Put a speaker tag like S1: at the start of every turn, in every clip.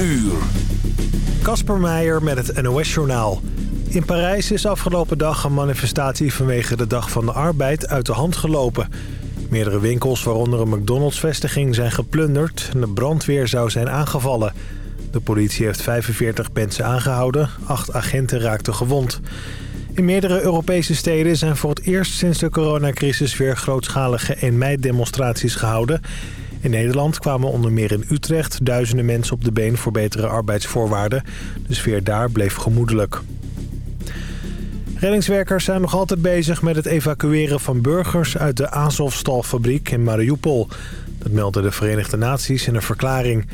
S1: uur.
S2: Kasper Meijer met het NOS-journaal. In Parijs is afgelopen dag een manifestatie vanwege de Dag van de Arbeid uit de hand gelopen. Meerdere winkels, waaronder een McDonald's-vestiging, zijn geplunderd... en de brandweer zou zijn aangevallen. De politie heeft 45 mensen aangehouden, acht agenten raakten gewond. In meerdere Europese steden zijn voor het eerst sinds de coronacrisis... weer grootschalige 1 mei-demonstraties gehouden... In Nederland kwamen onder meer in Utrecht duizenden mensen op de been voor betere arbeidsvoorwaarden. De sfeer daar bleef gemoedelijk. Reddingswerkers zijn nog altijd bezig met het evacueren van burgers uit de Azovstalfabriek in Mariupol. Dat melden de Verenigde Naties in een verklaring.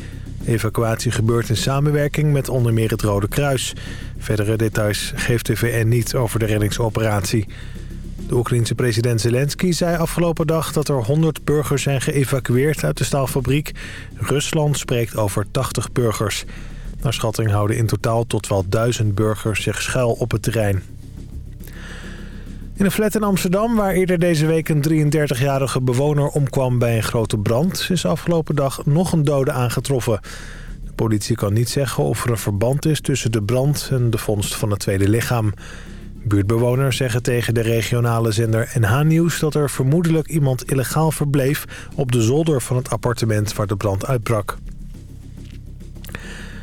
S2: De evacuatie gebeurt in samenwerking met onder meer het Rode Kruis. Verdere details geeft de VN niet over de reddingsoperatie. De Oekraïense president Zelensky zei afgelopen dag dat er 100 burgers zijn geëvacueerd uit de staalfabriek. Rusland spreekt over 80 burgers. Naar schatting houden in totaal tot wel 1000 burgers zich schuil op het terrein. In een flat in Amsterdam, waar eerder deze week een 33-jarige bewoner omkwam bij een grote brand... is afgelopen dag nog een dode aangetroffen. De politie kan niet zeggen of er een verband is tussen de brand en de vondst van het tweede lichaam. Buurtbewoners zeggen tegen de regionale zender NH Nieuws... dat er vermoedelijk iemand illegaal verbleef op de zolder van het appartement waar de brand uitbrak.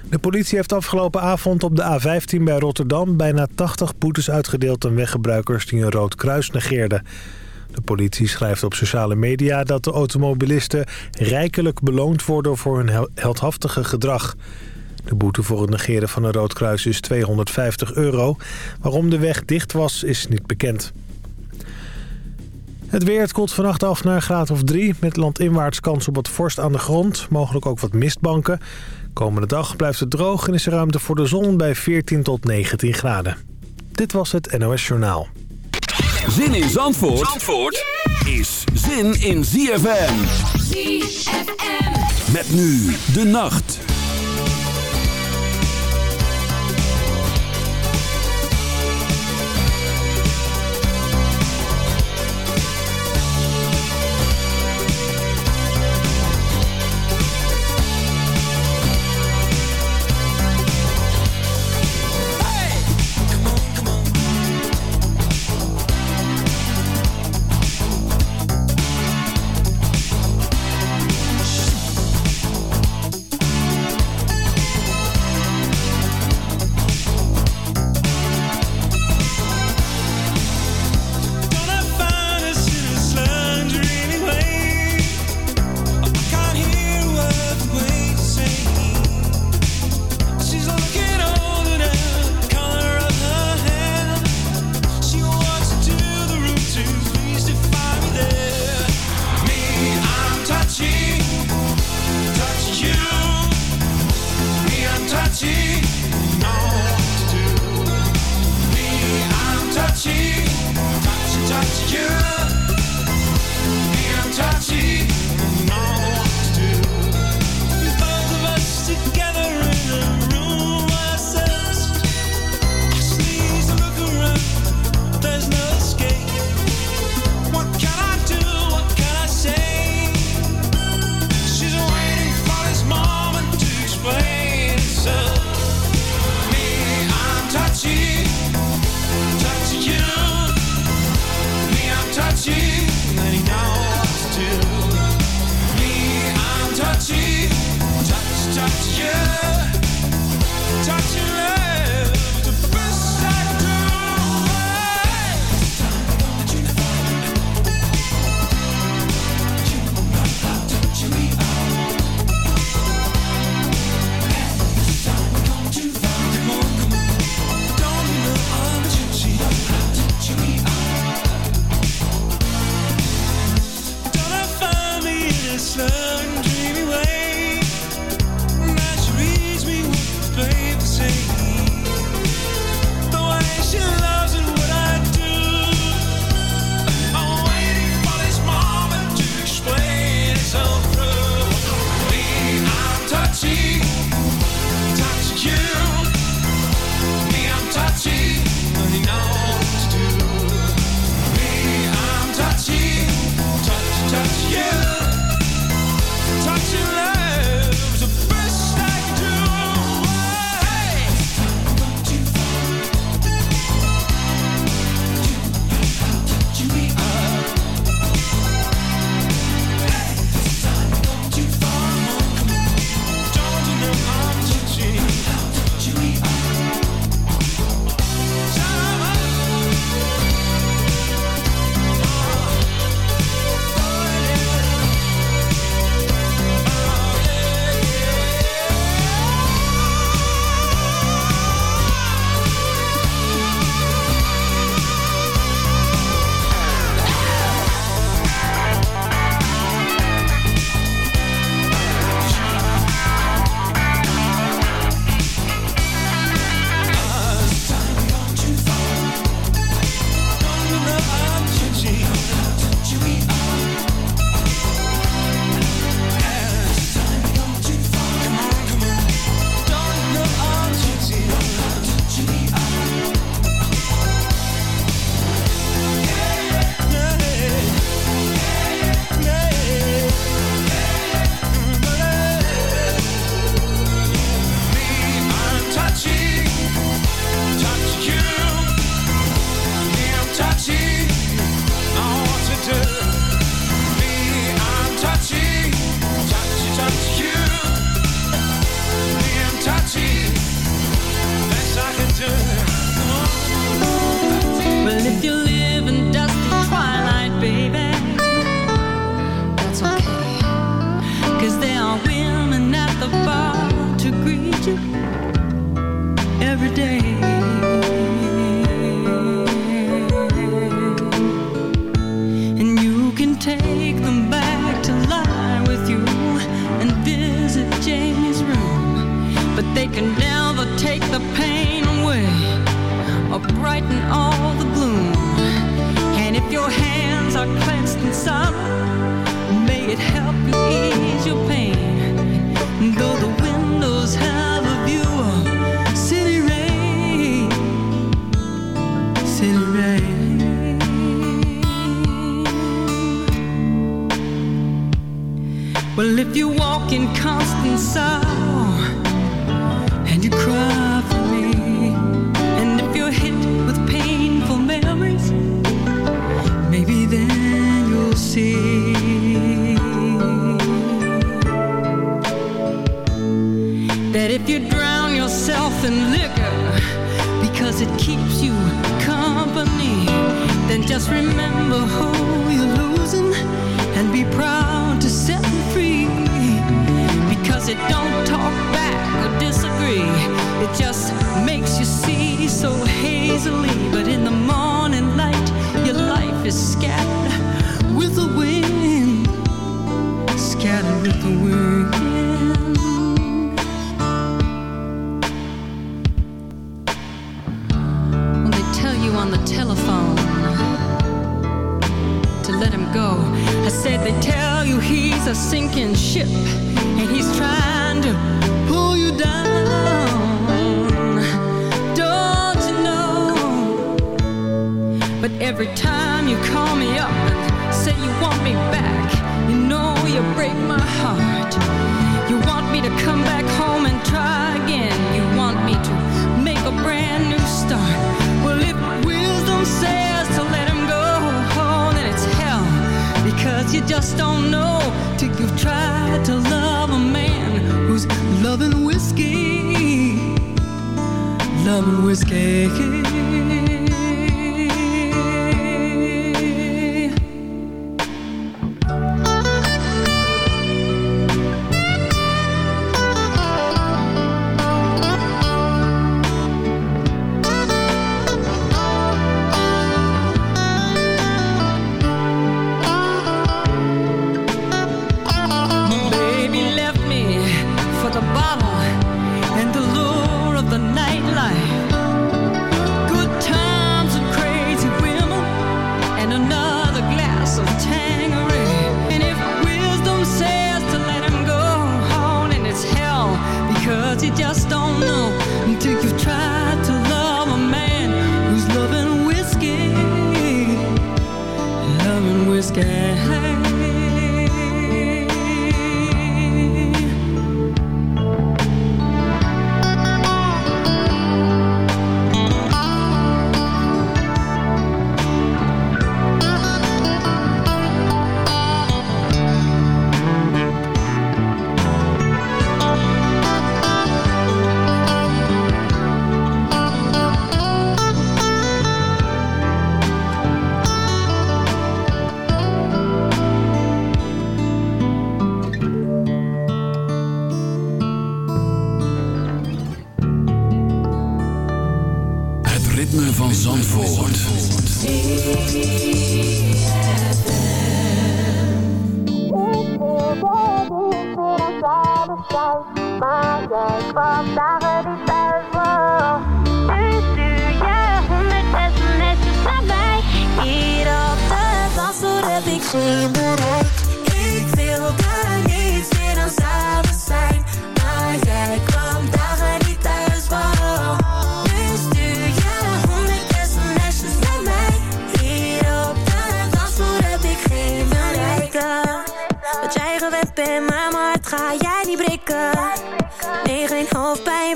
S2: De politie heeft afgelopen avond op de A15 bij Rotterdam... bijna 80 boetes uitgedeeld aan weggebruikers die een rood kruis negeerden. De politie schrijft op sociale media dat de automobilisten rijkelijk beloond worden voor hun heldhaftige gedrag. De boete voor het negeren van een rood kruis is 250 euro. Waarom de weg dicht was, is niet bekend. Het weer, het koelt vannacht af naar een graad of 3... met landinwaarts kans op wat vorst aan de grond. Mogelijk ook wat mistbanken. Komende dag blijft het droog en is er ruimte voor de zon bij 14 tot 19 graden. Dit was het NOS Journaal.
S1: Zin in Zandvoort, Zandvoort is zin in ZFM. ZFM. Met nu de nacht.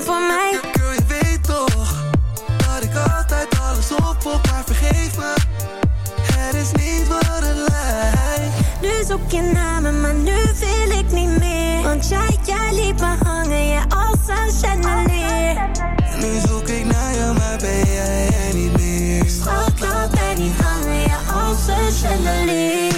S3: alleen. Girl, je weet toch dat ik altijd alles op haar vergeef me. Het
S4: is niet wat het lijkt. Nu zoek je naar me, maar nu wil ik niet meer. Want jij, jij liep me hangen, je als een chandelier.
S3: Nu zoek ik naar je, maar ben jij er niet meer.
S4: Schat, laat mij niet hangen, je als een chandelier.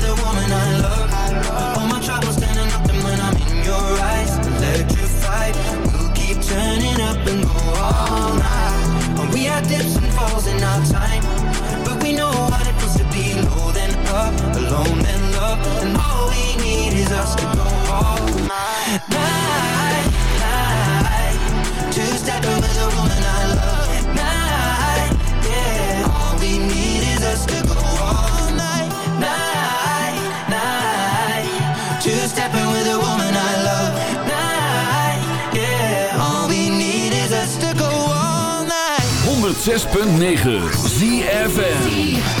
S3: And dips and falls in our time, but we know what it feels to be low then up, alone then love, and all we need is us to go all night.
S5: 106.9 ZFN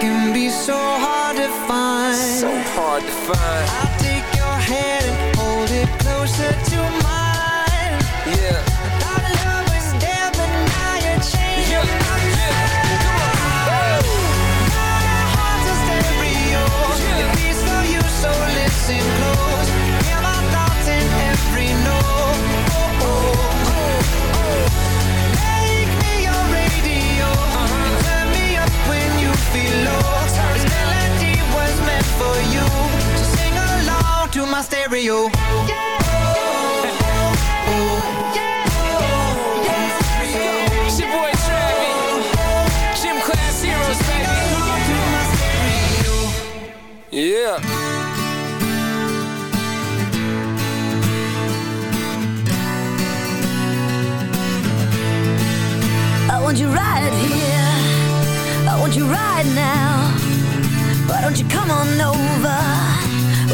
S6: Can be so hard to find.
S7: So hard to find.
S6: I'll take your hand and hold it closer to stereo.
S7: It's your boy Travis. Gym class heroes, baby. Yeah.
S8: I want you right here. I want you right now. Why don't you come on over?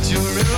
S9: that
S4: you're